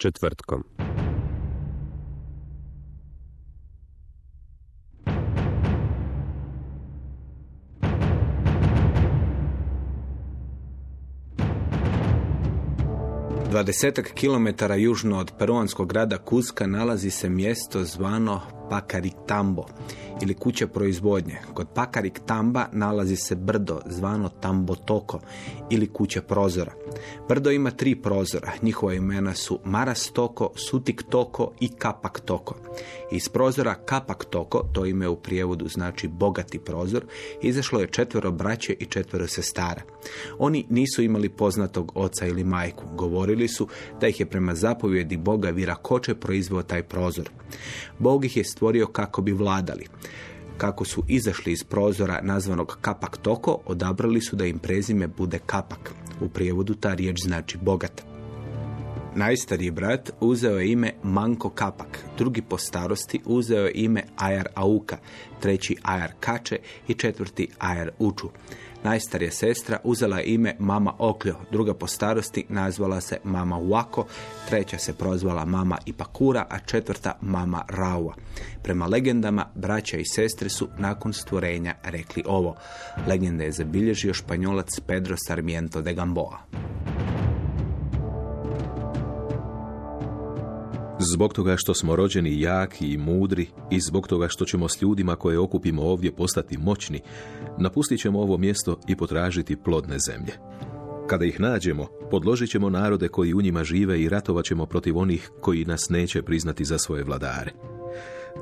Četvrtkom. Dvadesetak kilometara južno od peruanskog grada Kuska nalazi se mjesto zvano Pakaritambo ili kuća proizvodnje. Kod Pakarictamba nalazi se brdo zvano Tambotoko ili kuća prozora. Brdo ima tri prozora. Njihova imena su Maras Toko, Sutik Toko i Kapak Toko. Iz prozora Kapak Toko, to ime u prijevodu znači bogati prozor, izašlo je četvero braće i četvero sestara. Oni nisu imali poznatog oca ili majku. Govorili su da ih je prema zapovjedi Boga Virakoče proizveo taj prozor. Bog ih je stvorio kako bi vladali. Kako su izašli iz prozora nazvanog Kapak Toko, odabrali su da im prezime bude Kapak. U prijevodu ta riječ znači bogat. Najstariji brat uzeo je ime Manko Kapak, drugi po starosti uzeo je ime Ajar Auka, treći Ajar Kače i četvrti Ajar Uču. Najstarija sestra uzela je ime Mama Okljo, druga po starosti nazvala se Mama Wako, treća se prozvala Mama Ipakura, a četvrta Mama Raua. Prema legendama, braća i sestre su nakon stvorenja rekli ovo. Legenda je zabilježio španjolac Pedro Sarmiento de Gamboa. Zbog toga što smo rođeni jaki i mudri i zbog toga što ćemo s ljudima koje okupimo ovdje postati moćni, napustit ćemo ovo mjesto i potražiti plodne zemlje. Kada ih nađemo, podložit ćemo narode koji u njima žive i ratovat ćemo protiv onih koji nas neće priznati za svoje vladare.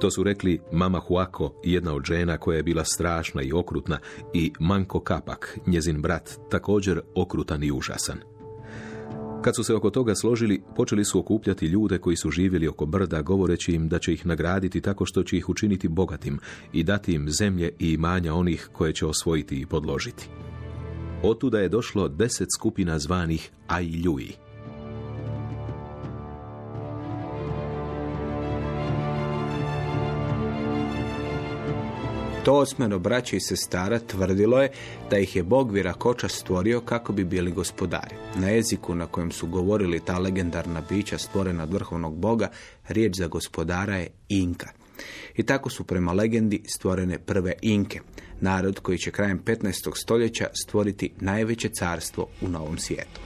To su rekli Mama Huako, jedna od žena koja je bila strašna i okrutna, i Manko Kapak, njezin brat, također okrutan i užasan. Kad su se oko toga složili, počeli su okupljati ljude koji su živjeli oko brda, govoreći im da će ih nagraditi tako što će ih učiniti bogatim i dati im zemlje i imanja onih koje će osvojiti i podložiti. Otuda je došlo deset skupina zvanih Ajljuji. Osmeno braće i sestara tvrdilo je da ih je Bog Virakoča stvorio kako bi bili gospodari. Na jeziku na kojem su govorili ta legendarna bića stvorena od vrhovnog Boga, riječ za gospodara je Inka. I tako su prema legendi stvorene prve Inke, narod koji će krajem 15. stoljeća stvoriti najveće carstvo u novom svijetu.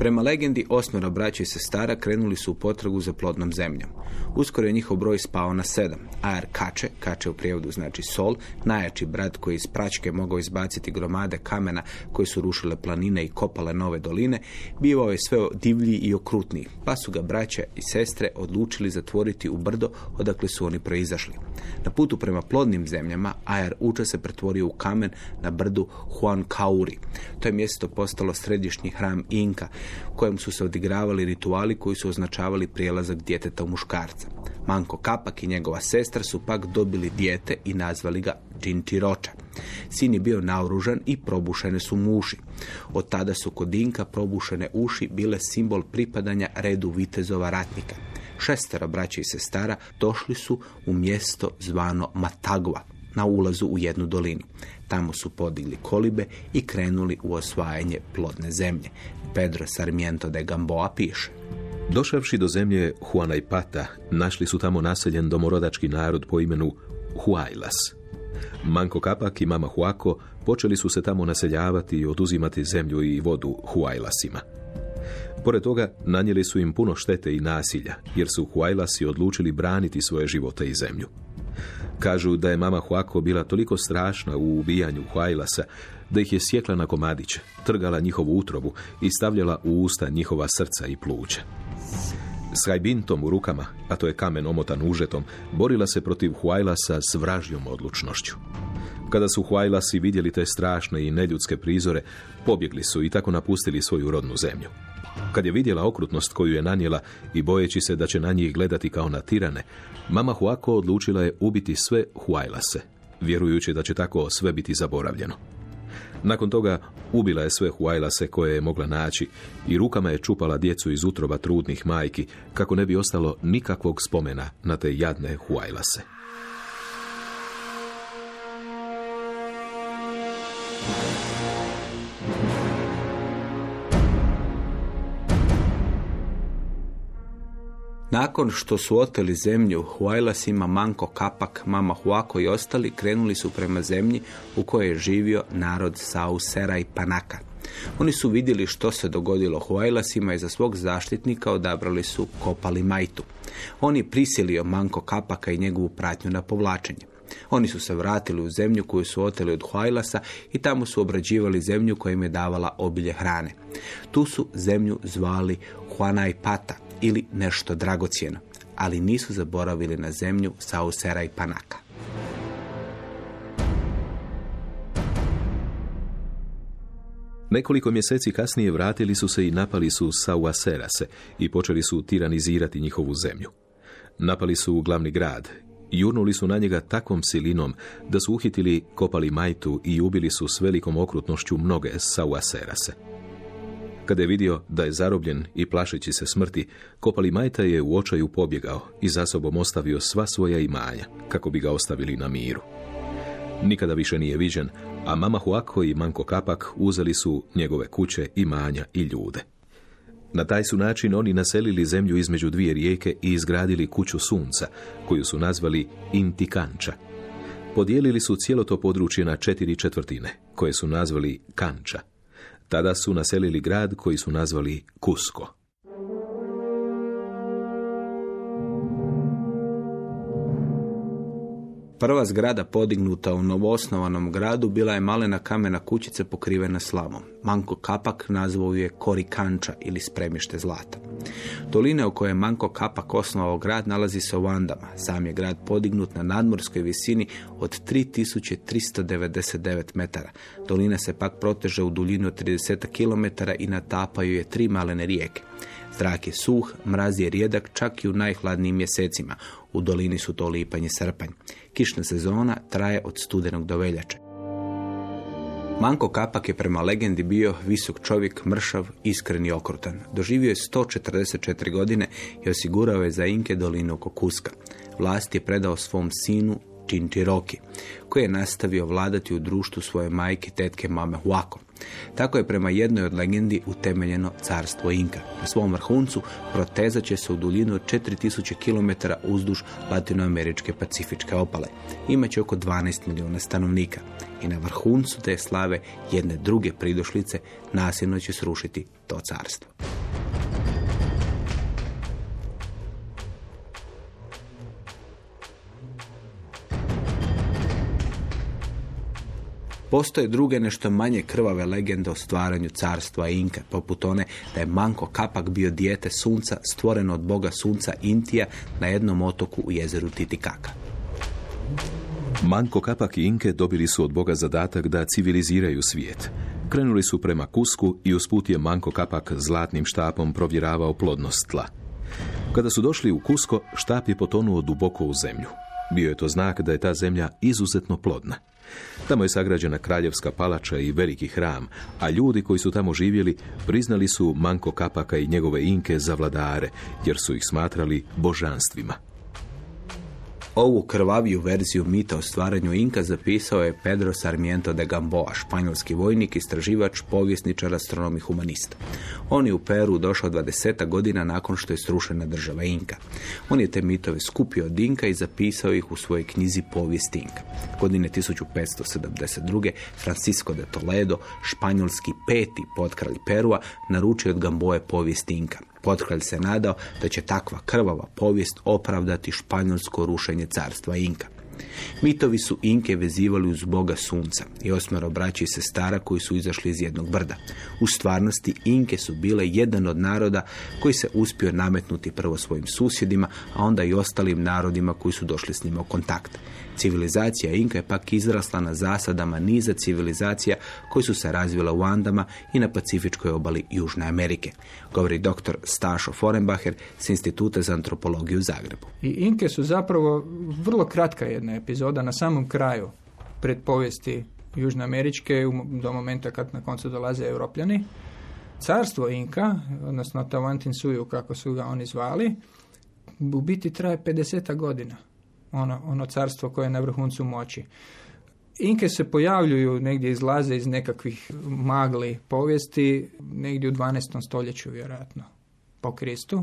Prema legendi, osmero braća i sestara krenuli su u potragu za plodnom zemljom. Uskoro je njihov broj spao na sedam. Ajar Kače, Kače u prijevodu znači sol, najjači brat koji iz pračke mogao izbaciti gromade kamena koji su rušile planine i kopale nove doline, bivao je sve divlji i okrutniji, pa su ga braća i sestre odlučili zatvoriti u brdo odakle su oni proizašli. Na putu prema plodnim zemljama, Ajar Uča se pretvorio u kamen na brdu Juan Kauri. To je mjesto postalo središnji hram Inka, u kojem su se odigravali rituali koji su označavali prijelazak djeteta u muškarca. Manko Kapak i njegova sestra su pak dobili dijete i nazvali ga Džinčiroča. Sin je bio naoružan i probušene su mu uši. Od tada su kod Inka probušene uši bile simbol pripadanja redu vitezova ratnika. Šestero braća i sestara došli su u mjesto zvano Matagua, na ulazu u jednu dolinu. Tamo su podigli kolibe i krenuli u osvajanje plodne zemlje. Pedro Sarmiento de Gamboa piše. Došavši do zemlje Huanajpata, našli su tamo naseljen domorodački narod po imenu Huaylas. Manko Kapak i Mama Huako počeli su se tamo naseljavati i oduzimati zemlju i vodu Huajlasima. Pored toga, nanijeli su im puno štete i nasilja, jer su Huajlasi odlučili braniti svoje živote i zemlju. Kažu da je mama Huako bila toliko strašna u ubijanju Huajlasa, da ih je sjekla na komadiće, trgala njihovu utrobu i stavljala u usta njihova srca i pluća. S hajbintom u rukama, a to je kamen omotan užetom, borila se protiv Huajlasa s vražjom odlučnošću. Kada su Huajlasi vidjeli te strašne i neljudske prizore, pobjegli su i tako napustili svoju rodnu zemlju. Kad je vidjela okrutnost koju je nanijela i bojeći se da će na njih gledati kao na tirane, mama Huako odlučila je ubiti sve Huajlase, vjerujući da će tako sve biti zaboravljeno. Nakon toga ubila je sve Huajlase koje je mogla naći i rukama je čupala djecu iz utroba trudnih majki kako ne bi ostalo nikakvog spomena na te jadne Huajlase. Nakon što su oteli zemlju, Huajlasima, Manko, Kapak, Mama Huako i ostali krenuli su prema zemlji u kojoj je živio narod Sausera i Panaka. Oni su vidjeli što se dogodilo Huajlasima i za svog zaštitnika odabrali su Kopali Majtu. On je prisilio Manko Kapaka i njegovu pratnju na povlačenje. Oni su se vratili u zemlju koju su oteli od Huajlasa i tamo su obrađivali zemlju koja im je davala obilje hrane. Tu su zemlju zvali Huanaj Pata ili nešto dragocjeno, ali nisu zaboravili na zemlju Sausera i Panaka. Nekoliko mjeseci kasnije vratili su se i napali su Sauaserase i počeli su tiranizirati njihovu zemlju. Napali su glavni grad, jurnuli su na njega takvom silinom da su uhitili, kopali majtu i ubili su s velikom okrutnošću mnoge Sauaserase. Kada je vidio da je zarobljen i plašeći se smrti, kopali majta je u očaju pobjegao i za sobom ostavio sva svoja imanja, kako bi ga ostavili na miru. Nikada više nije viđen, a mama Huako i Manko Kapak uzeli su njegove kuće, imanja i ljude. Na taj su način oni naselili zemlju između dvije rijeke i izgradili kuću sunca, koju su nazvali Intikanča. Podijelili su cijelo to područje na četiri četvrtine, koje su nazvali Kanča. Tada su naselili grad koji su nazvali Kusko. Prva zgrada podignuta u novoosnovanom gradu bila je malena kamena kućica pokrivena slamom. Manko Kapak nazvao je Korikanča ili spremište zlata. Dolina u kojoj je Manko Kapak osnovao grad nalazi se u Vandama. Sam je grad podignut na nadmorskoj visini od 3399 metara. Dolina se pak proteže u duljinu od 30 km i natapaju je tri malene rijeke. Zrak je suh, mraz je rijedak čak i u najhladnijim mjesecima. U dolini su to lipanj i srpanj. Kišna sezona traje od studenog do veljače. Manko Kapak je prema legendi bio visok čovjek, mršav, iskren i okrutan. Doživio je 144 godine i osigurao je za Inke dolinu oko Kuska. Vlast je predao svom sinu Činčiroki, koji je nastavio vladati u društvu svoje majke tetke mame Huako. Tako je prema jednoj od legendi utemeljeno carstvo Inka. Na svom vrhuncu protezat će se u duljinu od 4000 km uzduž latinoameričke pacifičke opale. Imaće oko 12 milijuna stanovnika. I na vrhuncu te slave jedne druge pridošlice nasilno će srušiti to carstvo. Postoje druge nešto manje krvave legende o stvaranju carstva Inka, poput one da je Manko Kapak bio dijete sunca stvoreno od boga sunca Intija na jednom otoku u jezeru Titikaka. Manko Kapak i Inke dobili su od Boga zadatak da civiliziraju svijet. Krenuli su prema Kusku i usput je Manko Kapak zlatnim štapom provjeravao plodnost tla. Kada su došli u Kusko, štap je potonuo duboko u zemlju. Bio je to znak da je ta zemlja izuzetno plodna. Tamo je sagrađena kraljevska palača i veliki hram, a ljudi koji su tamo živjeli priznali su Manko Kapaka i njegove inke za vladare, jer su ih smatrali božanstvima. Ovu krvaviju verziju mita o stvaranju Inka zapisao je Pedro Sarmiento de Gamboa, španjolski vojnik, istraživač, povjesničar, astronom i humanista. On je u Peru došao 20 godina nakon što je srušena država Inka. On je te mitove skupio od Inka i zapisao ih u svojoj knjizi Povijest Inka. Godine 1572. Francisco de Toledo, španjolski peti potkralj Perua, naručio od Gamboje povijest Inka. Potkralj se nadao da će takva krvava povijest opravdati španjolsko rušenje carstva Inka. Mitovi su Inke vezivali uz boga sunca i osmero braći i sestara koji su izašli iz jednog brda. U stvarnosti Inke su bile jedan od naroda koji se uspio nametnuti prvo svojim susjedima, a onda i ostalim narodima koji su došli s njima u kontakt. Civilizacija Inka je pak izrasla na zasadama niza civilizacija koji su se razvile u Andama i na pacifičkoj obali Južne Amerike, govori dr. Stašo Forenbacher s Instituta za antropologiju u Zagrebu. I Inke su zapravo vrlo kratka jedna epizoda na samom kraju predpovijesti Južnoameričke do momenta kad na koncu dolaze Europljani. Carstvo Inka, odnosno Tawantinsuyu kako su ga oni zvali, u biti traje 50 godina ono, ono carstvo koje je na vrhuncu moći. Inke se pojavljuju, negdje izlaze iz nekakvih magli povijesti, negdje u 12. stoljeću vjerojatno po Kristu.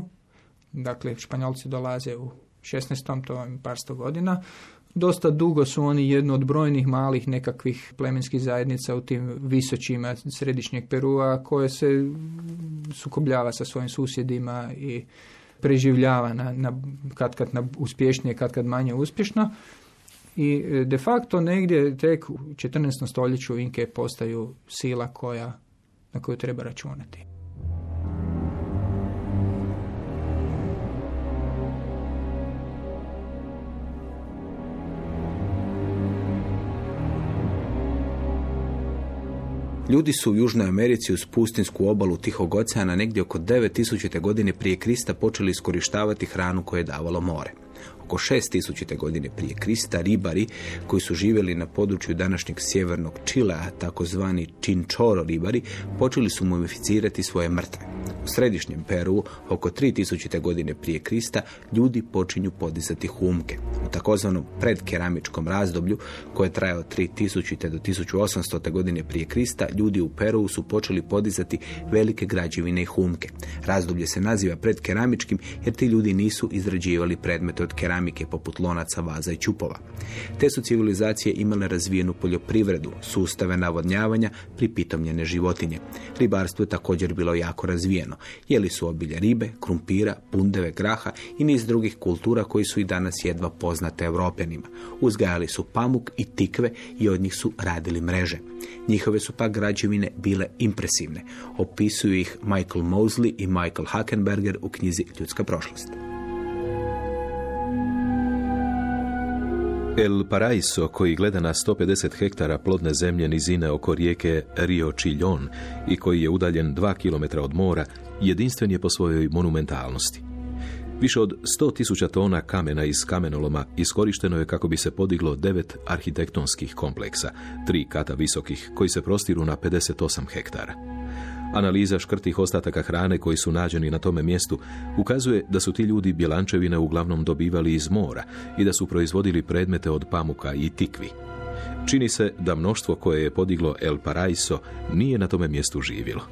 Dakle, Španjolci dolaze u 16. to je par sto godina. Dosta dugo su oni jedno od brojnih malih nekakvih plemenskih zajednica u tim visočima središnjeg Perua koje se sukobljava sa svojim susjedima i preživljava na, na, kad kad na uspješnije, kad kad manje uspješno. I e, de facto negdje tek u 14. stoljeću Inke postaju sila koja, na koju treba računati. Ljudi su u Južnoj Americi uz pustinsku obalu Tihog oceana negdje oko 9000. godine prije Krista počeli iskorištavati hranu koju je davalo more. Oko 6000. godine prije Krista ribari koji su živjeli na području današnjeg sjevernog Čilea, takozvani Chinchoro ribari, počeli su mumificirati svoje mrtve. Središnjem Peru, oko 3000. godine prije Krista, ljudi počinju podizati humke. U takozvanom predkeramičkom razdoblju, koje je trajao 3000. do 1800. godine prije Krista, ljudi u Peru su počeli podizati velike građevine i humke. Razdoblje se naziva predkeramičkim jer ti ljudi nisu izrađivali predmete od keramike poput lonaca, vaza i čupova. Te su civilizacije imale razvijenu poljoprivredu, sustave navodnjavanja, pripitomljene životinje. Ribarstvo je također bilo jako razvijeno. Jeli su obilje ribe, krumpira, pundeve, graha i niz drugih kultura koji su i danas jedva poznate Europljanima. Uzgajali su pamuk i tikve i od njih su radili mreže. Njihove su pak građevine bile impresivne. Opisuju ih Michael Mosley i Michael Hackenberger u knjizi Ljudska prošlost. El Paraiso, koji gleda na 150 hektara plodne zemlje nizine oko rijeke Rio Chillon i koji je udaljen 2 km od mora, jedinstven je po svojoj monumentalnosti. Više od 100.000 tona kamena iz kamenoloma iskorišteno je kako bi se podiglo devet arhitektonskih kompleksa, tri kata visokih, koji se prostiru na 58 hektara. Analiza škrtih ostataka hrane koji su nađeni na tome mjestu ukazuje da su ti ljudi bjelančevine uglavnom dobivali iz mora i da su proizvodili predmete od pamuka i tikvi. Čini se da mnoštvo koje je podiglo El Paraiso nije na tome mjestu živjelo.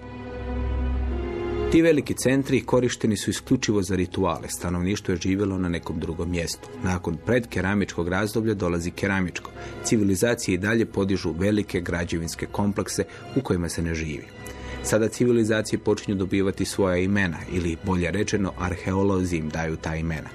Ti veliki centri korišteni su isključivo za rituale. Stanovništvo je živjelo na nekom drugom mjestu. Nakon predkeramičkog razdoblja dolazi keramičko. Civilizacije i dalje podižu velike građevinske komplekse u kojima se ne živi. Sada civilizacije počinju dobivati svoja imena ili bolje rečeno arheolozi im daju ta imena.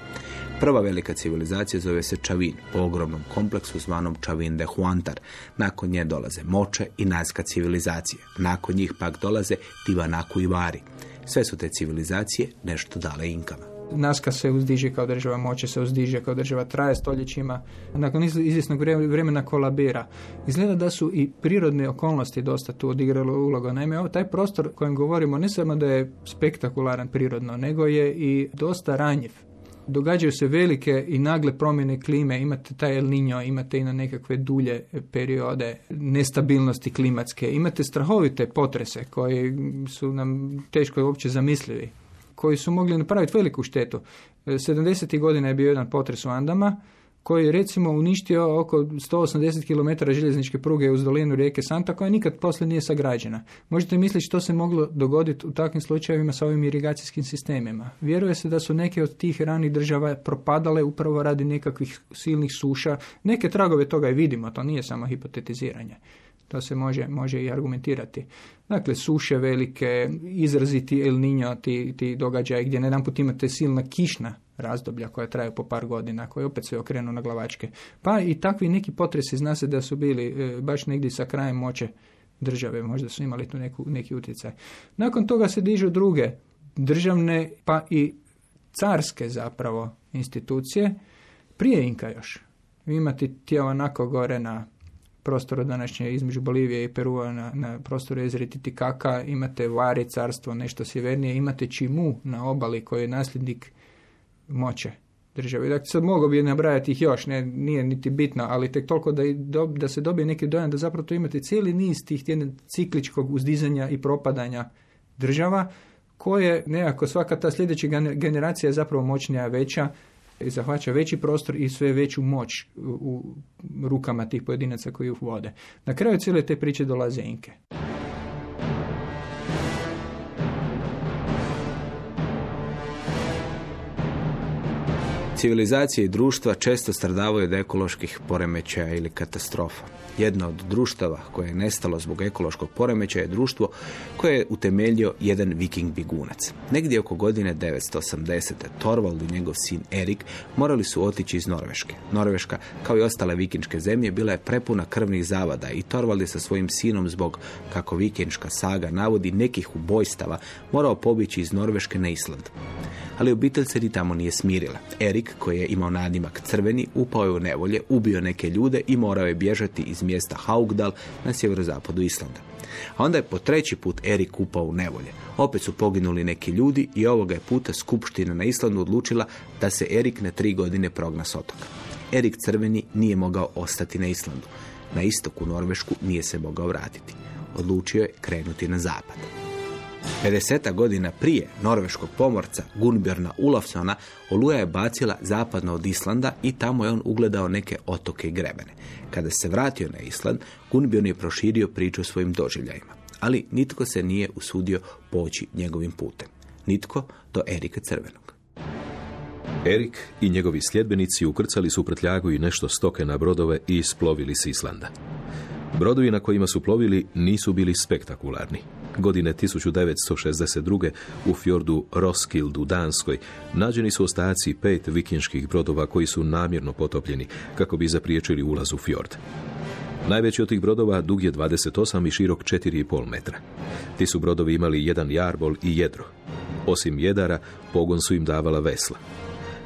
Prva velika civilizacija zove se Čavin, po ogromnom kompleksu zvanom Čavin de Huantar. Nakon nje dolaze Moče i Nazka civilizacije. Nakon njih pak dolaze Tivanaku i Vari. Sve su te civilizacije nešto dale Inkama. Naska se uzdiže kao država, moće se uzdiže kao država, traje stoljećima, nakon izvjesnog vremena kolabira. Izgleda da su i prirodne okolnosti dosta tu odigrale ulogu. Naime, ovo, taj prostor kojem govorimo ne samo da je spektakularan prirodno, nego je i dosta ranjiv. Događaju se velike i nagle promjene klime, imate taj El Niño, imate i na nekakve dulje periode nestabilnosti klimatske, imate strahovite potrese koji su nam teško uopće zamislivi koji su mogli napraviti veliku štetu. 70. godina je bio jedan potres u Andama koji je recimo uništio oko 180 km željezničke pruge uz dolinu rijeke Santa koja nikad poslije nije sagrađena. Možete misliti što se moglo dogoditi u takvim slučajevima sa ovim irigacijskim sistemima. Vjeruje se da su neke od tih ranih država propadale upravo radi nekakvih silnih suša. Neke tragove toga i vidimo, to nije samo hipotetiziranje. To se može, može i argumentirati. Dakle, suše velike, izraziti El Niño, ti, ti događaji gdje na jedan put imate silna kišna razdoblja koja traju po par godina, koje opet se okrenu na glavačke. Pa i takvi neki potresi zna se da su bili e, baš negdje sa krajem moće države, možda su imali tu neku, neki utjecaj. Nakon toga se dižu druge državne pa i carske zapravo institucije, prije Inka još. Vi imate tijela onako gore na prostoru današnje između Bolivije i Perua na, na prostoru jezera Titikaka, imate Vari carstvo nešto sjevernije, imate Čimu na obali koji je nasljednik moće države. Dakle, sad mogu bi nabrajati ih još, ne, nije niti bitno, ali tek toliko da, da se dobije neki dojam da zapravo tu imate cijeli niz tih cikličkog uzdizanja i propadanja država, koje nekako svaka ta sljedeća generacija je zapravo moćnija veća, zahvaća veći prostor i sve veću moć u rukama tih pojedinaca koji ih vode. Na kraju cijele te priče dolaze Inke. Civilizacije i društva često stradavaju od ekoloških poremećaja ili katastrofa. Jedno od društava koje je nestalo zbog ekološkog poremećaja je društvo koje je utemeljio jedan viking bigunac. Negdje oko godine 980. Torvald i njegov sin Erik morali su otići iz Norveške. Norveška, kao i ostale vikinške zemlje, bila je prepuna krvnih zavada i Torvald je sa svojim sinom zbog, kako vikinška saga navodi, nekih ubojstava morao pobići iz Norveške na Island ali obitelj se ni tamo nije smirila. Erik, koji je imao nadimak crveni, upao je u nevolje, ubio neke ljude i morao je bježati iz mjesta Haugdal na sjeverozapadu Islanda. A onda je po treći put Erik upao u nevolje. Opet su poginuli neki ljudi i ovoga je puta Skupština na Islandu odlučila da se Erik na tri godine progna s otoka. Erik Crveni nije mogao ostati na Islandu. Na istoku Norvešku nije se mogao vratiti. Odlučio je krenuti na zapad. 50 godina prije norveškog pomorca Gunbjörna Ulafsona oluja je bacila zapadno od Islanda i tamo je on ugledao neke otoke i grebene. Kada se vratio na Island, Gunbjörn je proširio priču o svojim doživljajima, ali nitko se nije usudio poći njegovim putem. Nitko do Erika Crvenog. Erik i njegovi sljedbenici ukrcali su prtljagu i nešto stoke na brodove i isplovili s Islanda. Brodovi na kojima su plovili nisu bili spektakularni. Godine 1962. u fjordu Roskilde u Danskoj nađeni su ostaci pet vikinških brodova koji su namjerno potopljeni kako bi zapriječili ulaz u fjord. Najveći od tih brodova dug je 28 i širok 4,5 metra. Ti su brodovi imali jedan jarbol i jedro. Osim jedara, pogon su im davala vesla.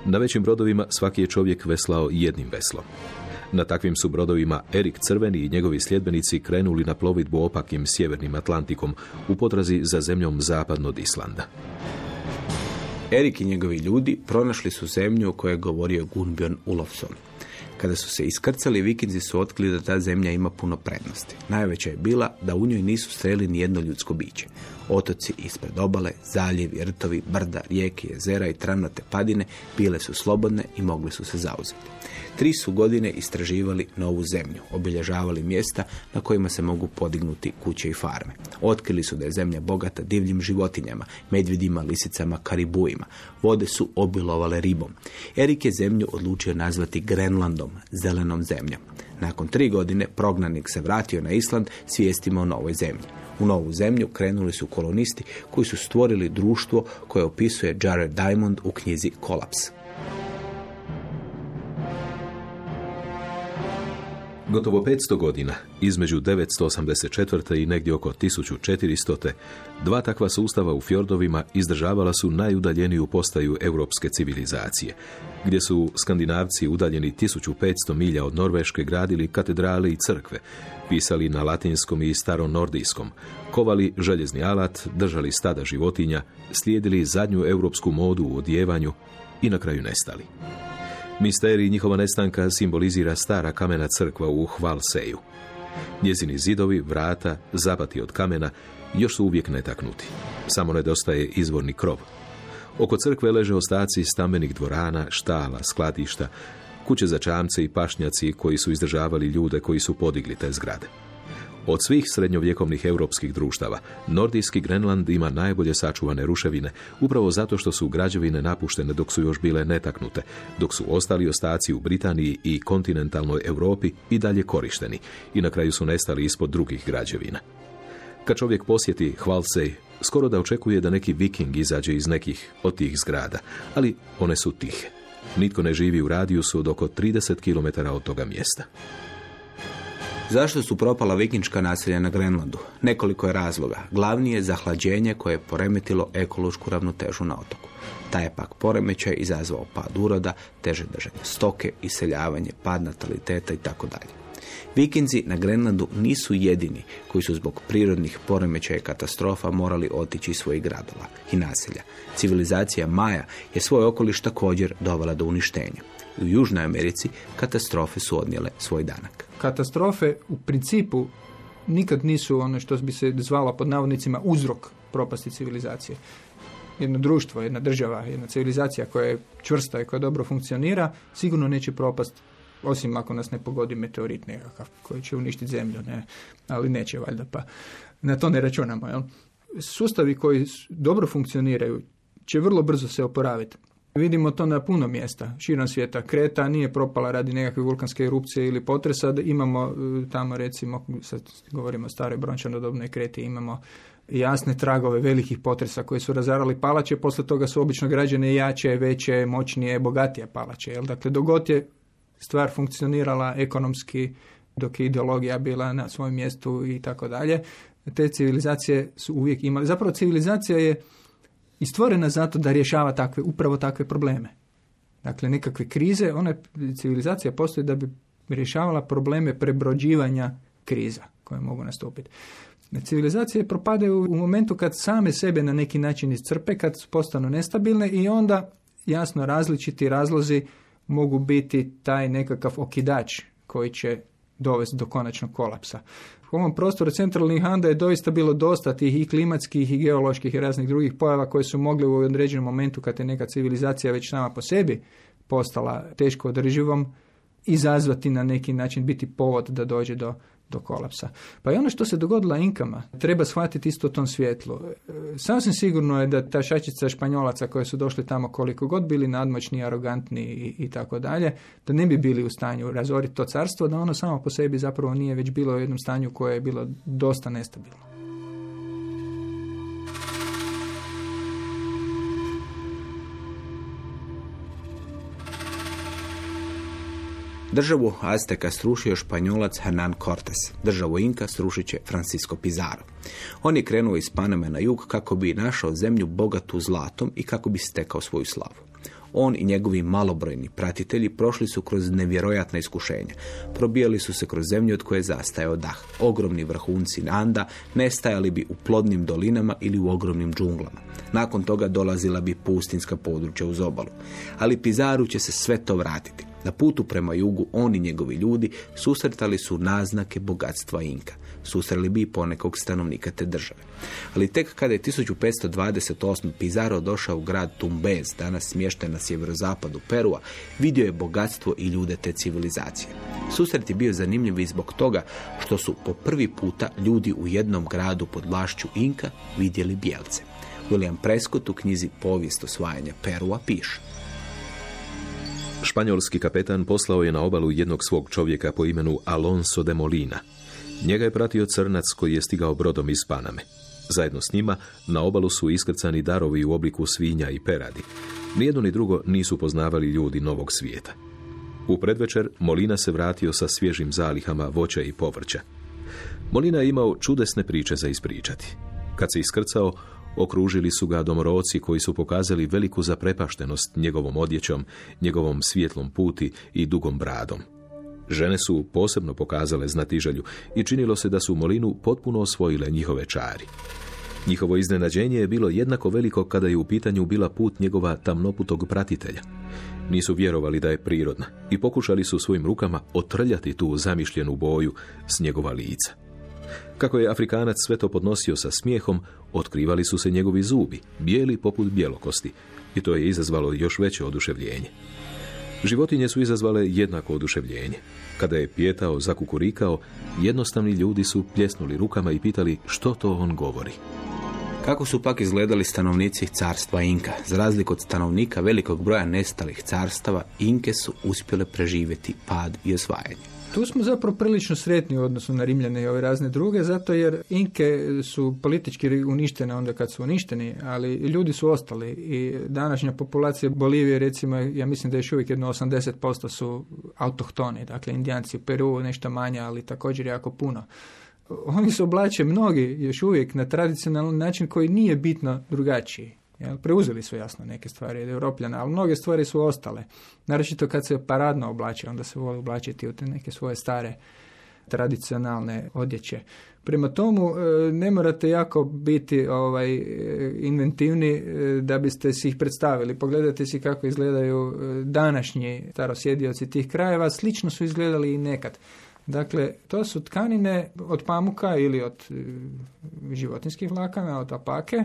Na većim brodovima svaki je čovjek veslao jednim veslom. Na takvim su brodovima Erik Crveni i njegovi sljedbenici krenuli na plovidbu opakim sjevernim Atlantikom u potrazi za zemljom zapadno od Islanda. Erik i njegovi ljudi pronašli su zemlju o kojoj je govorio Gunbjörn Ulofsson. Kada su se iskrcali, vikinzi su otkrili da ta zemlja ima puno prednosti. Najveća je bila da u njoj nisu sreli ni jedno ljudsko biće. Otoci ispred obale, zaljevi, rtovi, brda, rijeke, jezera i travnate padine bile su slobodne i mogli su se zauzeti. Tri su godine istraživali novu zemlju, obilježavali mjesta na kojima se mogu podignuti kuće i farme. Otkrili su da je zemlja bogata divljim životinjama, medvjedima, lisicama, karibuima. Vode su obilovale ribom. Erik je zemlju odlučio nazvati Grenlandom, zelenom zemljom. Nakon tri godine prognanik se vratio na Island svijestima o novoj zemlji. U novu zemlju krenuli su kolonisti koji su stvorili društvo koje opisuje Jared Diamond u knjizi Kolaps. Gotovo 500 godina, između 984. i negdje oko 1400. dva takva sustava u fjordovima izdržavala su najudaljeniju postaju europske civilizacije, gdje su skandinavci udaljeni 1500 milja od Norveške gradili katedrale i crkve, pisali na latinskom i staronordijskom, kovali željezni alat, držali stada životinja, slijedili zadnju europsku modu u odjevanju i na kraju nestali. Misterij njihova nestanka simbolizira stara kamena crkva u Hvalseju. Njezini zidovi, vrata, zabati od kamena još su uvijek netaknuti. Samo nedostaje izvorni krov. Oko crkve leže ostaci stambenih dvorana, štala, skladišta, kuće za čamce i pašnjaci koji su izdržavali ljude koji su podigli te zgrade. Od svih srednjovjekovnih europskih društava, nordijski Grenland ima najbolje sačuvane ruševine, upravo zato što su građevine napuštene dok su još bile netaknute, dok su ostali ostaci u Britaniji i kontinentalnoj Europi i dalje korišteni i na kraju su nestali ispod drugih građevina. Kad čovjek posjeti Hvalsej, skoro da očekuje da neki viking izađe iz nekih od tih zgrada, ali one su tihe. Nitko ne živi u radijusu od oko 30 km od toga mjesta. Zašto su propala vikinčka naselja na Grenlandu? Nekoliko je razloga. Glavni je zahlađenje koje je poremetilo ekološku ravnotežu na otoku. Taj je pak poremećaj izazvao pad uroda, teže držanje stoke, iseljavanje, pad nataliteta i tako dalje. Vikinzi na Grenlandu nisu jedini koji su zbog prirodnih poremećaja i katastrofa morali otići iz svojih gradova i naselja. Civilizacija Maja je svoj okoliš također dovela do uništenja. U Južnoj Americi katastrofe su odnijele svoj danak. Katastrofe u principu nikad nisu ono što bi se zvala pod navodnicima uzrok propasti civilizacije. Jedno društvo, jedna država, jedna civilizacija koja je čvrsta i koja dobro funkcionira, sigurno neće propast osim ako nas ne pogodi meteorit nekakav koji će uništiti zemlju, ne, ali neće valjda pa na to ne računamo. Jel? Sustavi koji dobro funkcioniraju će vrlo brzo se oporaviti. Vidimo to na puno mjesta širom svijeta. Kreta nije propala radi nekakve vulkanske erupcije ili potresa. Imamo e, tamo recimo, sad govorimo o staroj brončanodobnoj Kreti, imamo jasne tragove velikih potresa koji su razarali palače, poslije toga su obično građane jače, veće, moćnije, bogatije palače. Jel? Dakle, dogod je stvar funkcionirala ekonomski, dok je ideologija bila na svojem mjestu i tako dalje, te civilizacije su uvijek imali. Zapravo civilizacija je i stvorena zato da rješava takve, upravo takve probleme. Dakle, nekakve krize, ona civilizacija postoji da bi rješavala probleme prebrođivanja kriza koje mogu nastupiti. Civilizacije propadaju u momentu kad same sebe na neki način iscrpe, kad postanu nestabilne i onda jasno različiti razlozi mogu biti taj nekakav okidač koji će dovesti do konačnog kolapsa. U ovom prostoru centralnih Anda je doista bilo dosta tih i klimatskih i geoloških i raznih drugih pojava koje su mogli u određenom momentu kad je neka civilizacija već sama po sebi postala teško održivom, izazvati na neki način, biti povod da dođe do do kolapsa. Pa i ono što se dogodilo Inkama treba shvatiti isto tom svjetlu. E, sasvim sigurno je da ta šačica španjolaca koji su došli tamo koliko god bili nadmoćni, arogantni i, i tako dalje, da ne bi bili u stanju razoriti to carstvo, da ono samo po sebi zapravo nije već bilo u jednom stanju koje je bilo dosta nestabilno. Državu Azteka srušio španjolac Hernan Cortes. Državu Inka srušit će Francisco Pizarro. On je krenuo iz Paname na jug kako bi našao zemlju bogatu zlatom i kako bi stekao svoju slavu. On i njegovi malobrojni pratitelji prošli su kroz nevjerojatna iskušenja. Probijali su se kroz zemlju od koje je zastajao dah. Ogromni vrhunci Anda nestajali bi u plodnim dolinama ili u ogromnim džunglama. Nakon toga dolazila bi pustinska područja uz obalu. Ali Pizaru će se sve to vratiti. Na putu prema jugu on i njegovi ljudi susretali su naznake bogatstva Inka. Susreli bi i ponekog stanovnika te države. Ali tek kada je 1528. Pizarro došao u grad Tumbez, danas smješten na sjeverozapadu Perua, vidio je bogatstvo i ljude te civilizacije. Susret je bio zanimljiv i zbog toga što su po prvi puta ljudi u jednom gradu pod vlašću Inka vidjeli bijelce. William Prescott u knjizi Povijest osvajanja Perua piše. Španjolski kapetan poslao je na obalu jednog svog čovjeka po imenu Alonso de Molina. Njega je pratio crnac koji je stigao brodom iz Paname. Zajedno s njima na obalu su iskrcani darovi u obliku svinja i peradi. Nijedno ni drugo nisu poznavali ljudi novog svijeta. U predvečer Molina se vratio sa svježim zalihama voća i povrća. Molina je imao čudesne priče za ispričati. Kad se iskrcao, Okružili su ga domoroci koji su pokazali veliku zaprepaštenost njegovom odjećom, njegovom svjetlom puti i dugom bradom. Žene su posebno pokazale znatiželju i činilo se da su Molinu potpuno osvojile njihove čari. Njihovo iznenađenje je bilo jednako veliko kada je u pitanju bila put njegova tamnoputog pratitelja. Nisu vjerovali da je prirodna i pokušali su svojim rukama otrljati tu zamišljenu boju s njegova lica. Kako je Afrikanac sve to podnosio sa smijehom, otkrivali su se njegovi zubi, bijeli poput bjelokosti, i to je izazvalo još veće oduševljenje. Životinje su izazvale jednako oduševljenje. Kada je pijetao, zakukurikao, jednostavni ljudi su pljesnuli rukama i pitali što to on govori. Kako su pak izgledali stanovnici carstva Inka? Za razliku od stanovnika velikog broja nestalih carstava, Inke su uspjele preživjeti pad i osvajanje. Tu smo zapravo prilično sretni u odnosu na Rimljane i ove razne druge, zato jer Inke su politički uništene onda kad su uništeni, ali ljudi su ostali i današnja populacija Bolivije, recimo, ja mislim da još uvijek jedno 80% su autohtoni, dakle indijanci u Peru nešto manje, ali također jako puno. Oni se oblače mnogi još uvijek na tradicionalan način koji nije bitno drugačiji. Jel? Preuzeli su jasno neke stvari od Europljana, ali mnoge stvari su ostale. Naročito kad se paradno oblače, onda se vole oblačiti u te neke svoje stare tradicionalne odjeće. Prema tomu e, ne morate jako biti ovaj e, inventivni e, da biste si ih predstavili. Pogledajte si kako izgledaju današnji starosjedioci tih krajeva, slično su izgledali i nekad. Dakle, to su tkanine od pamuka ili od životinskih vlakana, od apake,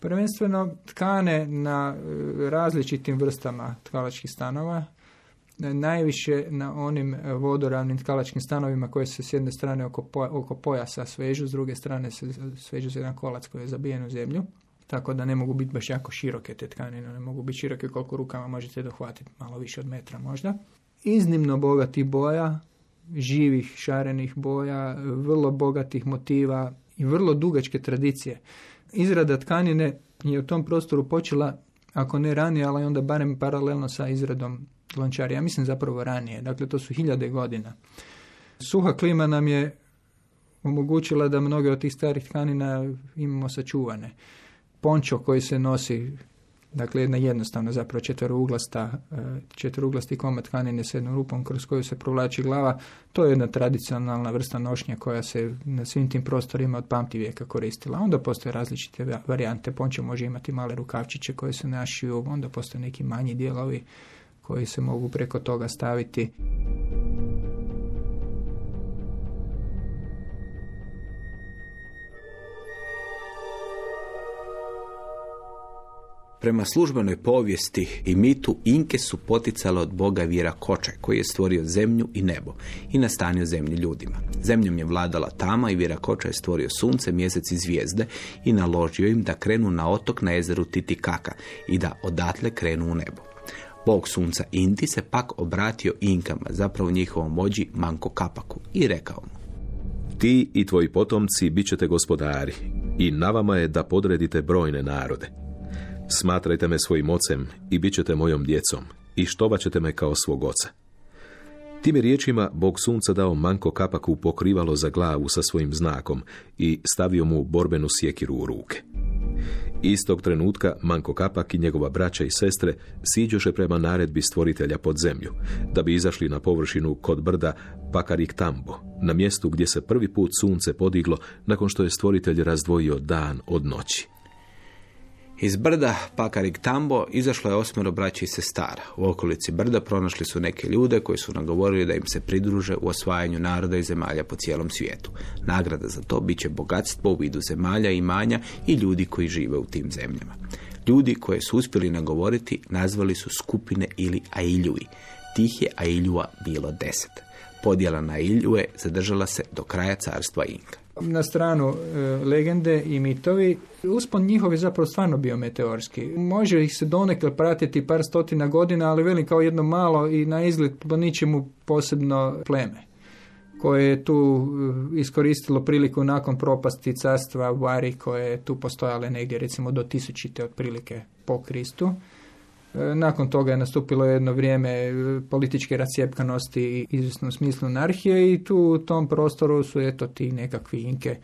prvenstveno tkane na e, različitim vrstama tkalačkih stanova, e, najviše na onim e, vodoravnim tkalačkim stanovima koje se s jedne strane oko, oko pojasa svežu, s druge strane se svežu za jedan kolac koji je zabijen u zemlju. Tako da ne mogu biti baš jako široke te tkanine, ne mogu biti široke koliko rukama možete dohvatiti, malo više od metra možda. Iznimno bogati boja, živih, šarenih boja, vrlo bogatih motiva i vrlo dugačke tradicije izrada tkanine je u tom prostoru počela, ako ne ranije, ali onda barem paralelno sa izradom lončari. Ja mislim zapravo ranije. Dakle, to su hiljade godina. Suha klima nam je omogućila da mnoge od tih starih tkanina imamo sačuvane. Pončo koji se nosi Dakle, jedna jednostavna zapravo četverouglasta, e, četverouglasti komad tkanine s jednom rupom kroz koju se provlači glava. To je jedna tradicionalna vrsta nošnje koja se na svim tim prostorima od pamti vijeka koristila. Onda postoje različite varijante. Ponče može imati male rukavčiće koje se našiju, onda postoje neki manji dijelovi koji se mogu preko toga staviti. Prema službenoj povijesti i mitu Inke su poticale od boga Vira Koče, koji je stvorio zemlju i nebo i nastanio zemlju ljudima. Zemljom je vladala Tama i Vira Koča je stvorio sunce, mjesec i zvijezde i naložio im da krenu na otok na jezeru Titikaka i da odatle krenu u nebo. Bog sunca Inti se pak obratio Inkama, zapravo njihovom vođi Manko Kapaku i rekao mu Ti i tvoji potomci bit ćete gospodari i na vama je da podredite brojne narode. Smatrajte me svojim ocem i bit ćete mojom djecom i štovat ćete me kao svog oca. Tim je riječima Bog sunca dao Manko Kapaku pokrivalo za glavu sa svojim znakom i stavio mu borbenu sjekiru u ruke. Istog trenutka Manko Kapak i njegova braća i sestre siđoše prema naredbi stvoritelja pod zemlju, da bi izašli na površinu kod brda Pakarik Tambo, na mjestu gdje se prvi put sunce podiglo nakon što je stvoritelj razdvojio dan od noći. Iz brda Pakarik Tambo izašlo je osmero braća i sestara. U okolici brda pronašli su neke ljude koji su nagovorili da im se pridruže u osvajanju naroda i zemalja po cijelom svijetu. Nagrada za to bit će bogatstvo u vidu zemalja i imanja i ljudi koji žive u tim zemljama. Ljudi koje su uspjeli nagovoriti nazvali su skupine ili Ailjuji. Tih je Ailjua bilo deset. Podjela na Ailjue zadržala se do kraja carstva Inka na stranu e, legende i mitovi, uspon njihov je zapravo stvarno bio meteorski. Može ih se donekle pratiti par stotina godina, ali velim kao jedno malo i na izgled po ničemu posebno pleme koje je tu e, iskoristilo priliku nakon propasti carstva Vari koje je tu postojale negdje recimo do tisućite otprilike po Kristu. E, nakon toga je nastupilo jedno vrijeme e, političke rasjepkanosti i izvjesnom smislu anarhije i tu u tom prostoru su eto ti nekakvi inke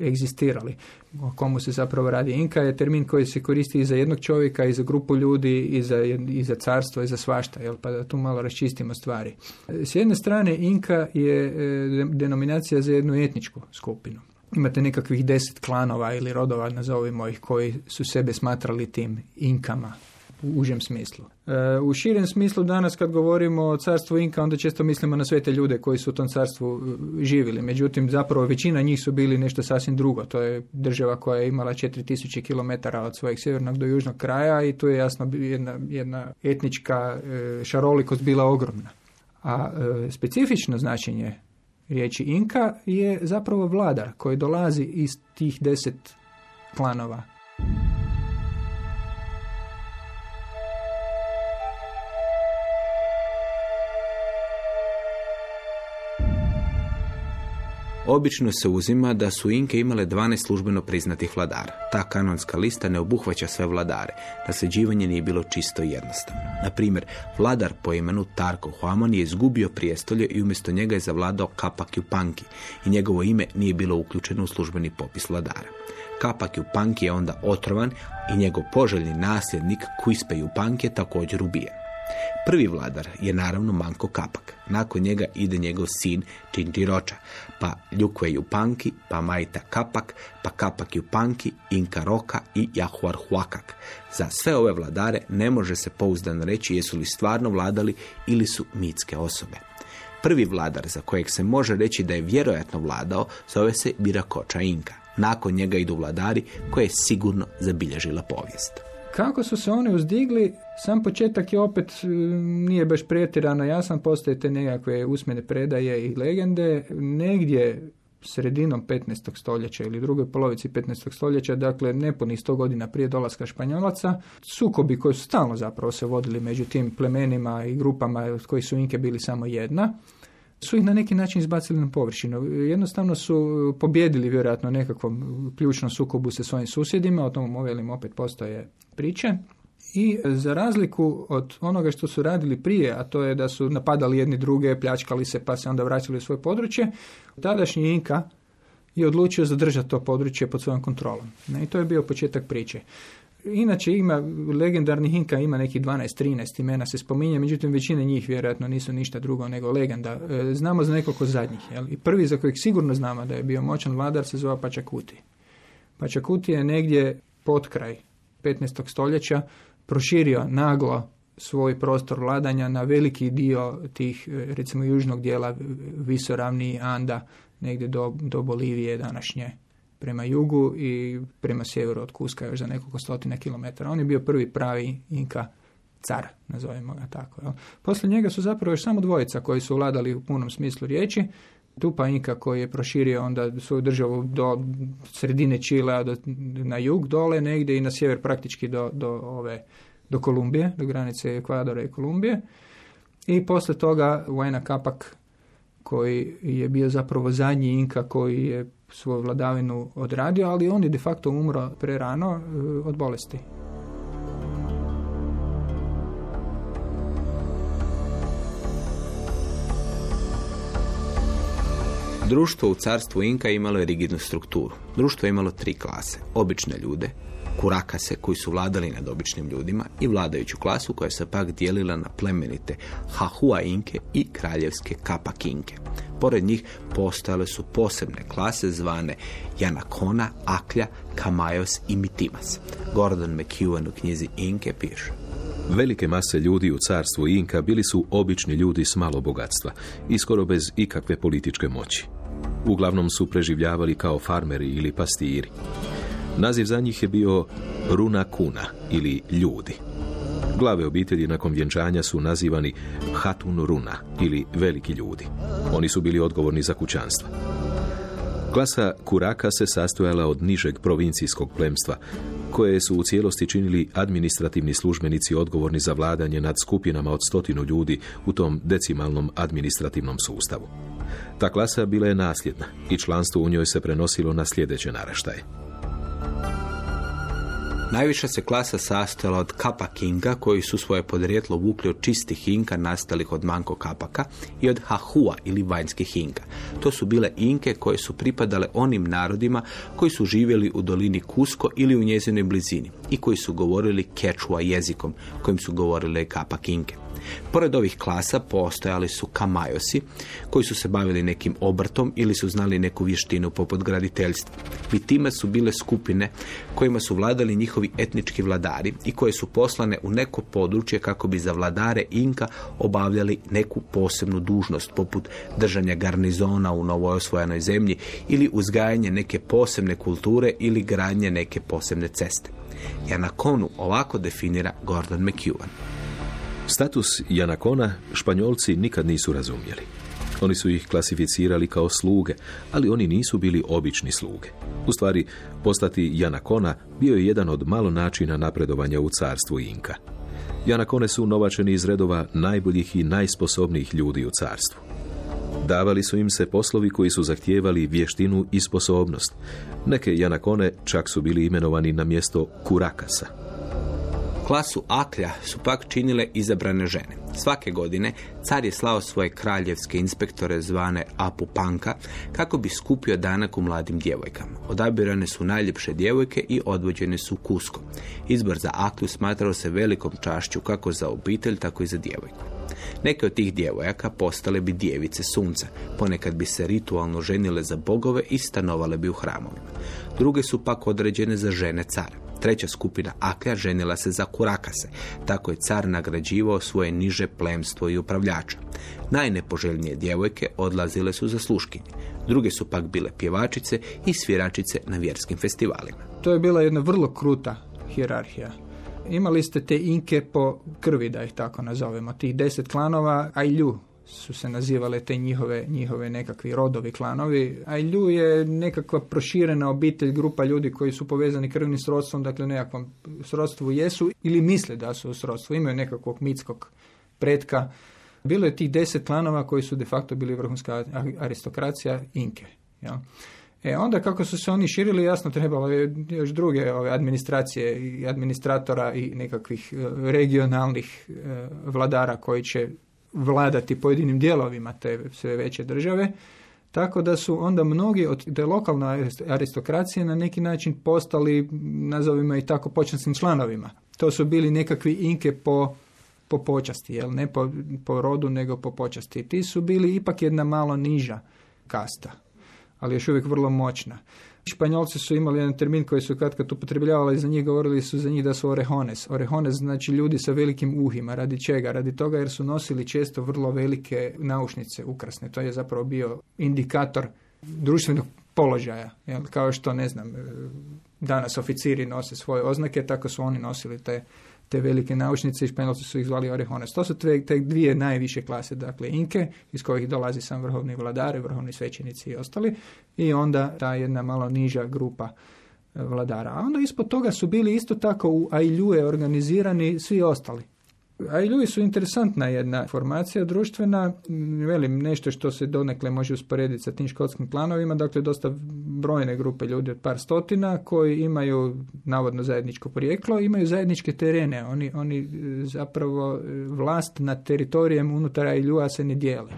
egzistirali. O komu se zapravo radi Inka je termin koji se koristi i za jednog čovjeka, i za grupu ljudi, i za, i za carstvo, i za svašta, jel? pa da tu malo raščistimo stvari. S jedne strane Inka je e, denominacija za jednu etničku skupinu. Imate nekakvih deset klanova ili rodova, nazovimo ih, koji su sebe smatrali tim Inkama, u užem smislu. E, u širem smislu danas kad govorimo o carstvu Inka, onda često mislimo na sve te ljude koji su u tom carstvu e, živjeli. Međutim, zapravo većina njih su bili nešto sasvim drugo. To je država koja je imala 4000 km od svojeg sjevernog do južnog kraja i tu je jasno jedna, jedna etnička e, šarolikost bila ogromna. A specifično značenje riječi Inka je zapravo vladar koji dolazi iz tih deset klanova Obično se uzima da su Inke imale 12 službeno priznatih vladara. Ta kanonska lista ne obuhvaća sve vladare. Nasljeđivanje nije bilo čisto jednostavno. Na primjer, vladar po imenu Tarko Huaman je izgubio prijestolje i umjesto njega je zavladao Kapak Jupanki i njegovo ime nije bilo uključeno u službeni popis vladara. Kapak Jupanki je onda otrovan i njegov poželjni nasljednik Kuispe Jupanki je također ubijen. Prvi vladar je naravno Manko Kapak. Nakon njega ide njegov sin Čintiroča, pa Ljukve Jupanki, pa Majta Kapak, pa Kapak Jupanki, Inka Roka i Jahuar Huakak. Za sve ove vladare ne može se pouzdano reći jesu li stvarno vladali ili su mitske osobe. Prvi vladar za kojeg se može reći da je vjerojatno vladao zove se Birakoča Inka. Nakon njega idu vladari koje je sigurno zabilježila povijest. Kako su se oni uzdigli, sam početak je opet e, nije baš pretjerano jasan, postoje te nekakve usmene predaje i legende. Negdje sredinom 15. stoljeća ili drugoj polovici 15. stoljeća, dakle nepunih 100 godina prije dolaska Španjolaca, sukobi koji su stalno zapravo se vodili među tim plemenima i grupama od kojih su Inke bili samo jedna, su ih na neki način izbacili na površinu. Jednostavno su pobjedili vjerojatno nekakvom ključnom sukobu sa svojim susjedima, o tom velim opet postoje priče. I za razliku od onoga što su radili prije, a to je da su napadali jedni druge, pljačkali se pa se onda vraćali u svoje područje, tadašnji Inka je odlučio zadržati to područje pod svojom kontrolom. I to je bio početak priče. Inače ima legendarnih Inka, ima neki 12-13 imena se spominje, međutim većina njih vjerojatno nisu ništa drugo nego legenda. E, znamo za nekoliko zadnjih. Jel? I prvi za kojeg sigurno znamo da je bio moćan vladar se zove Pačakuti. Pačakuti je negdje potkraj 15. stoljeća proširio naglo svoj prostor vladanja na veliki dio tih, e, recimo, južnog dijela visoravni Anda, negdje do, do Bolivije današnje prema jugu i prema sjeveru od Kuska još za nekoliko stotina kilometara. On je bio prvi pravi Inka car, nazovimo ga tako. Jel? Poslije njega su zapravo još samo dvojica koji su vladali u punom smislu riječi. Tupa Inka koji je proširio onda svoju državu do sredine Čilea, do, na jug dole negdje i na sjever praktički do, do ove do Kolumbije, do granice Ekvadora i Kolumbije. I poslije toga Vajna Kapak koji je bio zapravo zadnji Inka koji je svoju vladavinu odradio, ali on je de facto umro prerano e, od bolesti. Društvo u carstvu Inka imalo je rigidnu strukturu. Društvo je imalo tri klase. Obične ljude, kurakase koji su vladali nad običnim ljudima i vladajuću klasu koja se pak dijelila na plemenite Hahua Inke i kraljevske Kapak Inke. Pored njih postojale su posebne klase zvane Janakona, Aklja, Kamajos i Mitimas. Gordon McEwen u knjizi Inke piše. Velike mase ljudi u carstvu Inka bili su obični ljudi s malo bogatstva i skoro bez ikakve političke moći. Uglavnom su preživljavali kao farmeri ili pastiri. Naziv za njih je bio Runa Kuna ili ljudi. Glave obitelji nakon vjenčanja su nazivani Hatun Runa ili veliki ljudi. Oni su bili odgovorni za kućanstva. Klasa Kuraka se sastojala od nižeg provincijskog plemstva, koje su u cijelosti činili administrativni službenici odgovorni za vladanje nad skupinama od stotinu ljudi u tom decimalnom administrativnom sustavu. Ta klasa bila je nasljedna i članstvo u njoj se prenosilo na sljedeće naraštaje. Najviša se klasa sastojala od Kapa Kinga, koji su svoje podrijetlo vukli od čistih Inka nastalih od Manko Kapaka i od Hahua ili vanjskih Inka. To su bile Inke koje su pripadale onim narodima koji su živjeli u dolini Kusko ili u njezinoj blizini i koji su govorili kečua jezikom kojim su govorile Kapa Kinke. Pored ovih klasa postojali su kamajosi, koji su se bavili nekim obrtom ili su znali neku vještinu poput graditeljstva. I time su bile skupine kojima su vladali njihovi etnički vladari i koje su poslane u neko područje kako bi za vladare Inka obavljali neku posebnu dužnost, poput držanja garnizona u novoj osvojenoj zemlji ili uzgajanje neke posebne kulture ili gradnje neke posebne ceste. Janakonu ovako definira Gordon McEwan. Status Janakona Španjolci nikad nisu razumjeli. Oni su ih klasificirali kao sluge, ali oni nisu bili obični sluge. U stvari, postati Janakona bio je jedan od malo načina napredovanja u carstvu Inka. Janakone su novačeni iz redova najboljih i najsposobnijih ljudi u carstvu. Davali su im se poslovi koji su zahtijevali vještinu i sposobnost. Neke Janakone čak su bili imenovani na mjesto Kurakasa. Klasu Aklja su pak činile izabrane žene. Svake godine car je slao svoje kraljevske inspektore zvane Apupanka kako bi skupio danak u mladim djevojkama. Odabirane su najljepše djevojke i odvođene su Kusko. Izbor za Aklju smatrao se velikom čašću kako za obitelj, tako i za djevojku. Neke od tih djevojaka postale bi djevice sunca, ponekad bi se ritualno ženile za bogove i stanovale bi u hramovima. Druge su pak određene za žene cara. Treća skupina Aklja ženila se za kurakase, tako je car nagrađivao svoje niže plemstvo i upravljača. Najnepoželjnije djevojke odlazile su za sluškinje, druge su pak bile pjevačice i sviračice na vjerskim festivalima. To je bila jedna vrlo kruta hijerarhija. Imali ste te inke po krvi, da ih tako nazovemo, tih deset klanova, Ajlju su se nazivale te njihove, njihove nekakvi rodovi klanovi. Ajlju je nekakva proširena obitelj, grupa ljudi koji su povezani krvnim srodstvom, dakle nekakvom srodstvu jesu ili misle da su u srodstvu, imaju nekakvog mitskog pretka. Bilo je tih deset klanova koji su de facto bili vrhunska aristokracija Inke. Jel? E onda kako su se oni širili, jasno trebalo je još druge ove administracije i administratora i nekakvih e, regionalnih e, vladara koji će vladati pojedinim dijelovima te sve veće države. Tako da su onda mnogi od te lokalne aristokracije na neki način postali, nazovimo i tako, počasnim članovima. To su bili nekakvi inke po, po počasti, jel? ne po, po rodu, nego po počasti. Ti su bili ipak jedna malo niža kasta, ali još uvijek vrlo moćna. Španjolci su imali jedan termin koji su kad kad upotrebljavali za njih, govorili su za njih da su orehones. Orehones znači ljudi sa velikim uhima. Radi čega? Radi toga jer su nosili često vrlo velike naušnice ukrasne. To je zapravo bio indikator društvenog položaja. Jel? Kao što, ne znam, danas oficiri nose svoje oznake, tako su oni nosili te te velike naučnice i španjolci su ih zvali Orehones. To su te, te dvije najviše klase, dakle Inke, iz kojih dolazi sam vrhovni vladari, vrhovni svećenici i ostali, i onda ta jedna malo niža grupa e, vladara. A onda ispod toga su bili isto tako u Ailjue organizirani svi ostali. A i ljudi su interesantna jedna formacija društvena, velim nešto što se donekle može usporediti sa tim škotskim planovima, dakle dosta brojne grupe ljudi od par stotina koji imaju navodno zajedničko porijeklo, imaju zajedničke terene, oni, oni e, zapravo e, vlast nad teritorijem unutar Ailjua se ne dijele.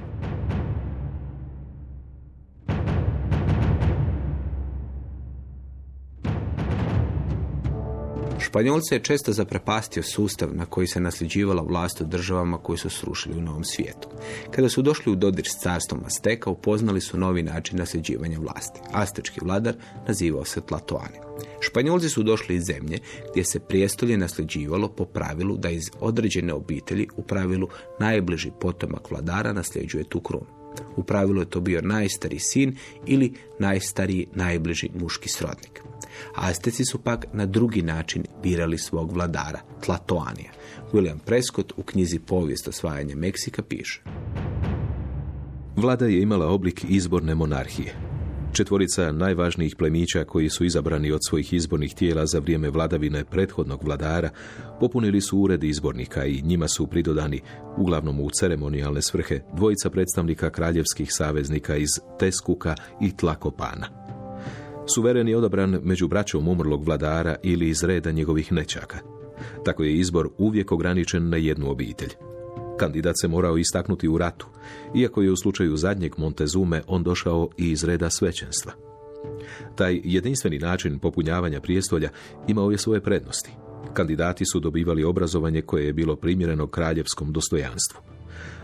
Španjolce je često zaprepastio sustav na koji se nasljeđivala vlast u državama koji su srušili u Novom svijetu. Kada su došli u dodir s carstvom Azteka, upoznali su novi način nasljeđivanja vlasti. Aztečki vladar nazivao se Tlatoani. Španjolci su došli iz zemlje gdje se prijestolje nasljeđivalo po pravilu da iz određene obitelji u pravilu najbliži potomak vladara nasljeđuje tu krunu. U pravilu je to bio najstariji sin ili najstariji najbliži muški srodnik. Azteci su pak na drugi način birali svog vladara, Tlatoanija. William Prescott u knjizi Povijest osvajanja Meksika piše. Vlada je imala oblik izborne monarhije. Četvorica najvažnijih plemića koji su izabrani od svojih izbornih tijela za vrijeme vladavine prethodnog vladara popunili su ured izbornika i njima su pridodani, uglavnom u ceremonijalne svrhe, dvojica predstavnika kraljevskih saveznika iz Teskuka i Tlakopana. Suveren je odabran među braćom umrlog vladara ili iz reda njegovih nećaka. Tako je izbor uvijek ograničen na jednu obitelj. Kandidat se morao istaknuti u ratu, iako je u slučaju zadnjeg Montezume on došao i iz reda svećenstva. Taj jedinstveni način popunjavanja prijestolja imao je svoje prednosti. Kandidati su dobivali obrazovanje koje je bilo primjereno kraljevskom dostojanstvu.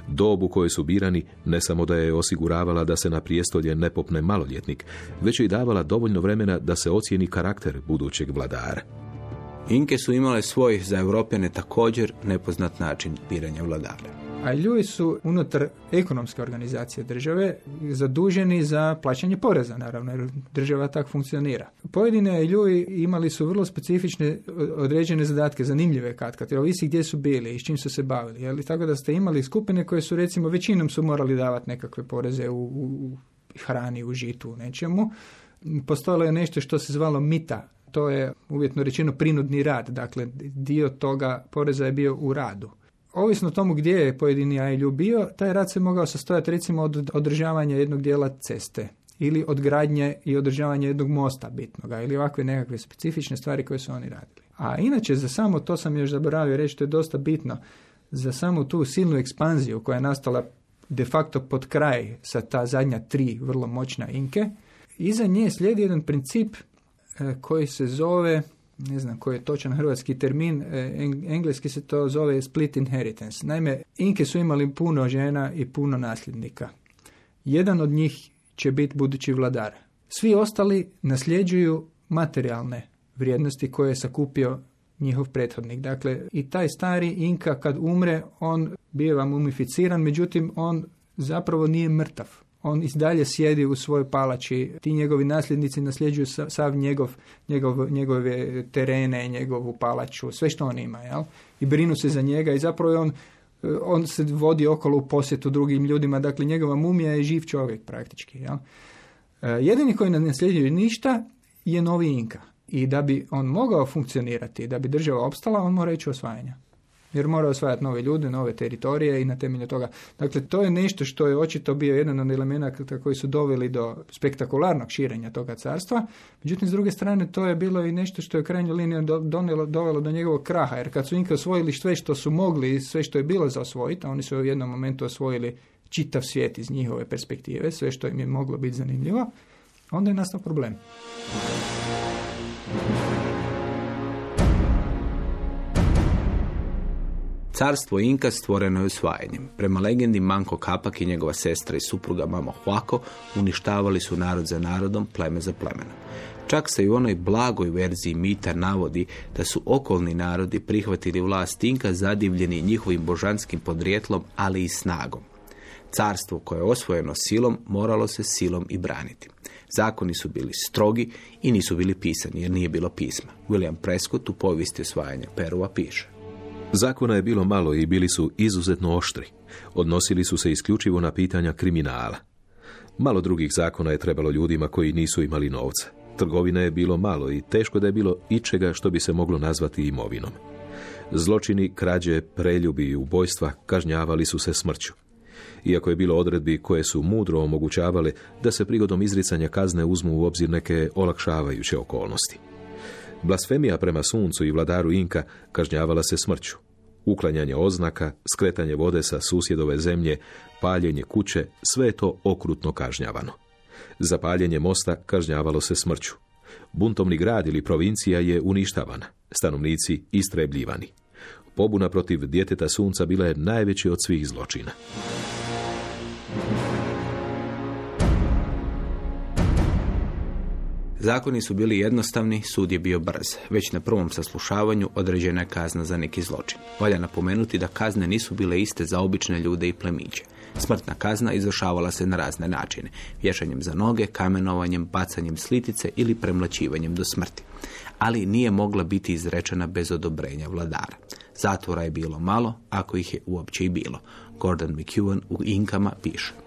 Dob u kojoj su birani ne samo da je osiguravala da se na prijestolje ne popne maloljetnik, već je i davala dovoljno vremena da se ocijeni karakter budućeg vladara. Inke su imale svoj za Europljane također nepoznat način biranja vladara. A ljudi su unutar ekonomske organizacije države zaduženi za plaćanje poreza, naravno, jer država tak funkcionira. Pojedine ljudi imali su vrlo specifične određene zadatke, zanimljive kad kad, ovisi gdje su bili i s čim su se bavili. Jel? Tako da ste imali skupine koje su recimo većinom su morali davati nekakve poreze u, u hrani, u žitu, u nečemu. Postojalo je nešto što se zvalo mita, to je uvjetno rečeno prinudni rad, dakle dio toga poreza je bio u radu ovisno tomu gdje je pojedini AILU bio, taj rad se mogao sastojati recimo od održavanja jednog dijela ceste ili od gradnje i održavanja jednog mosta bitnoga ili ovakve nekakve specifične stvari koje su oni radili. A inače za samo, to sam još zaboravio reći, to je dosta bitno, za samo tu silnu ekspanziju koja je nastala de facto pod kraj sa ta zadnja tri vrlo moćna inke, iza nje slijedi jedan princip e, koji se zove ne znam koji je točan hrvatski termin, e, engleski se to zove split inheritance. Naime, Inke su imali puno žena i puno nasljednika. Jedan od njih će biti budući vladar. Svi ostali nasljeđuju materijalne vrijednosti koje je sakupio njihov prethodnik. Dakle, i taj stari Inka kad umre, on biva mumificiran, međutim, on zapravo nije mrtav on i dalje sjedi u svojoj palači, ti njegovi nasljednici nasljeđuju sav njegov, njegov, njegove terene, njegovu palaču, sve što on ima, jel? I brinu se za njega i zapravo on, on se vodi okolo u posjetu drugim ljudima, dakle njegova mumija je živ čovjek praktički, jel? E, jedini koji ne nasljeđuju ništa je novi Inka. I da bi on mogao funkcionirati, da bi država opstala, on mora ići osvajanja jer mora osvajati nove ljude, nove teritorije i na temelju toga. Dakle, to je nešto što je očito bio jedan od elemenata koji su doveli do spektakularnog širenja toga carstva. Međutim, s druge strane, to je bilo i nešto što je krajnju liniju donijelo, dovelo do njegovog kraha, jer kad su Inka osvojili sve što su mogli i sve što je bilo za osvojiti, oni su u jednom momentu osvojili čitav svijet iz njihove perspektive, sve što im je moglo biti zanimljivo, onda je nastao problem. Carstvo Inka stvoreno je osvajanjem. Prema legendi Manko Kapak i njegova sestra i supruga Mama Huako uništavali su narod za narodom, pleme za plemenom. Čak se i u onoj blagoj verziji mita navodi da su okolni narodi prihvatili vlast Inka zadivljeni njihovim božanskim podrijetlom, ali i snagom. Carstvo koje je osvojeno silom moralo se silom i braniti. Zakoni su bili strogi i nisu bili pisani jer nije bilo pisma. William Prescott u povijesti osvajanja Perua piše. Zakona je bilo malo i bili su izuzetno oštri. Odnosili su se isključivo na pitanja kriminala. Malo drugih zakona je trebalo ljudima koji nisu imali novca. Trgovine je bilo malo i teško da je bilo ičega što bi se moglo nazvati imovinom. Zločini, krađe, preljubi i ubojstva kažnjavali su se smrću. Iako je bilo odredbi koje su mudro omogućavale da se prigodom izricanja kazne uzmu u obzir neke olakšavajuće okolnosti. Blasfemija prema suncu i vladaru Inka kažnjavala se smrću. Uklanjanje oznaka, skretanje vode sa susjedove zemlje, paljenje kuće, sve je to okrutno kažnjavano. Zapaljenje mosta kažnjavalo se smrću. Buntovni grad ili provincija je uništavana, stanovnici istrebljivani. Pobuna protiv djeteta sunca bila je najveći od svih zločina. Zakoni su bili jednostavni, sud je bio brz. Već na prvom saslušavanju određena je kazna za neki zločin. Valja napomenuti da kazne nisu bile iste za obične ljude i plemiće. Smrtna kazna izvršavala se na razne načine. Vješanjem za noge, kamenovanjem, bacanjem slitice ili premlačivanjem do smrti. Ali nije mogla biti izrečena bez odobrenja vladara. Zatvora je bilo malo, ako ih je uopće i bilo. Gordon McEwan u Inkama piše.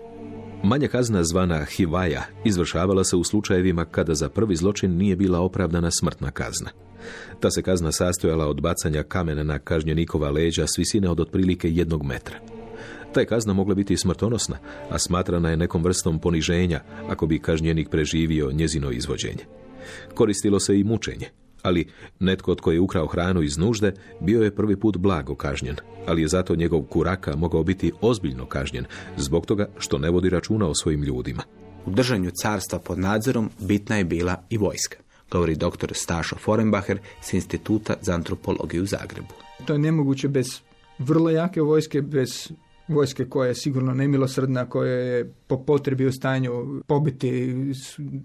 Manja kazna zvana Hivaja izvršavala se u slučajevima kada za prvi zločin nije bila opravdana smrtna kazna. Ta se kazna sastojala od bacanja kamena na kažnjenikova leđa s visine od otprilike jednog metra. Ta je kazna mogla biti smrtonosna, a smatrana je nekom vrstom poniženja ako bi kažnjenik preživio njezino izvođenje. Koristilo se i mučenje, ali netko tko je ukrao hranu iz nužde bio je prvi put blago kažnjen, ali je zato njegov kuraka mogao biti ozbiljno kažnjen zbog toga što ne vodi računa o svojim ljudima. U držanju carstva pod nadzorom bitna je bila i vojska. govori dr. Stašo Forenbacher s Instituta za antropologiju u Zagrebu. To je nemoguće bez vrlo jake vojske, bez vojske koja je sigurno nemilosrdna, koja je po potrebi u stanju pobiti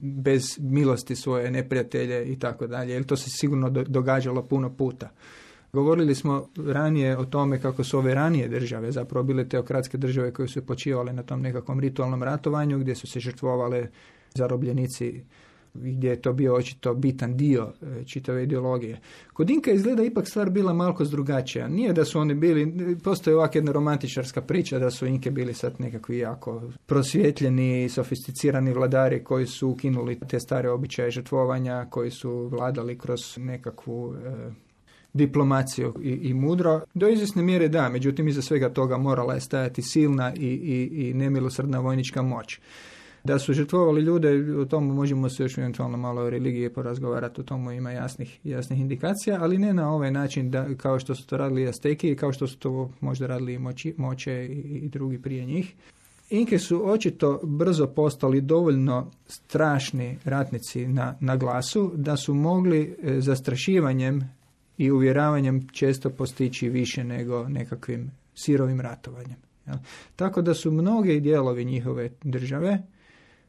bez milosti svoje neprijatelje i tako dalje. Jer to se sigurno događalo puno puta. Govorili smo ranije o tome kako su ove ranije države, zapravo bile teokratske države koje su počivale na tom nekakvom ritualnom ratovanju gdje su se žrtvovale zarobljenici gdje je to bio očito bitan dio e, čitave ideologije. Kod Inka izgleda ipak stvar bila malko drugačija. Nije da su oni bili, postoji ovak jedna romantičarska priča da su Inke bili sad nekakvi jako prosvjetljeni, sofisticirani vladari koji su ukinuli te stare običaje žrtvovanja, koji su vladali kroz nekakvu e, diplomaciju i, i mudro. Do izvjesne mjere da, međutim iza svega toga morala je stajati silna i, i, i nemilosrdna vojnička moć. Da su žrtvovali ljude, o tomu možemo se još eventualno malo o religiji porazgovarati, o tomu ima jasnih, jasnih indikacija, ali ne na ovaj način da, kao što su to radili Azteki i kao što su to možda radili i moći, moće i, i drugi prije njih. Inke su očito brzo postali dovoljno strašni ratnici na, na glasu da su mogli e, zastrašivanjem i uvjeravanjem često postići više nego nekakvim sirovim ratovanjem. Tako da su mnogi dijelovi njihove države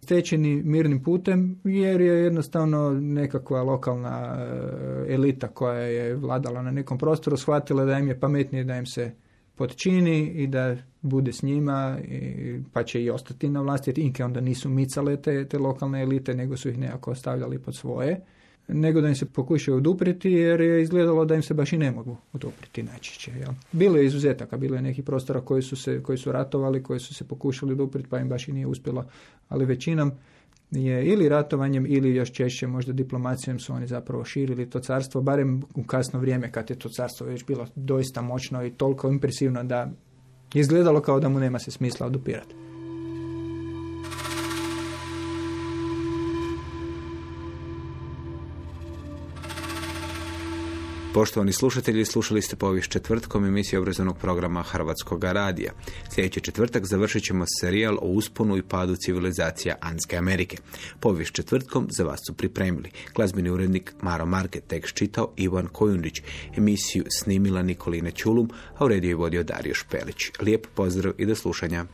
stečeni mirnim putem jer je jednostavno nekakva lokalna e, elita koja je vladala na nekom prostoru shvatila da im je pametnije da im se podčini i da bude s njima i, pa će i ostati na vlasti jer Inke onda nisu micale te, te lokalne elite nego su ih nekako ostavljali pod svoje nego da im se pokušaju odupriti jer je izgledalo da im se baš i ne mogu odupriti najčešće. Jel? Bilo je izuzetaka, bilo je nekih prostora koji su, se, koji su ratovali, koji su se pokušali odupriti pa im baš i nije uspjelo, ali većinom je ili ratovanjem ili još češće možda diplomacijom su oni zapravo širili to carstvo, barem u kasno vrijeme kad je to carstvo već bilo doista moćno i toliko impresivno da izgledalo kao da mu nema se smisla odupirati. Poštovani slušatelji, slušali ste povijest četvrtkom emisije obrazovnog programa Hrvatskog radija. Sljedeći četvrtak završit ćemo serijal o usponu i padu civilizacija Anske Amerike. Povijest četvrtkom za vas su pripremili. Glazbeni urednik Maro Market, tekst čitao Ivan Kojundić, emisiju snimila Nikolina Ćulum, a u rediju je vodio Dario Špelić. Lijep pozdrav i do slušanja.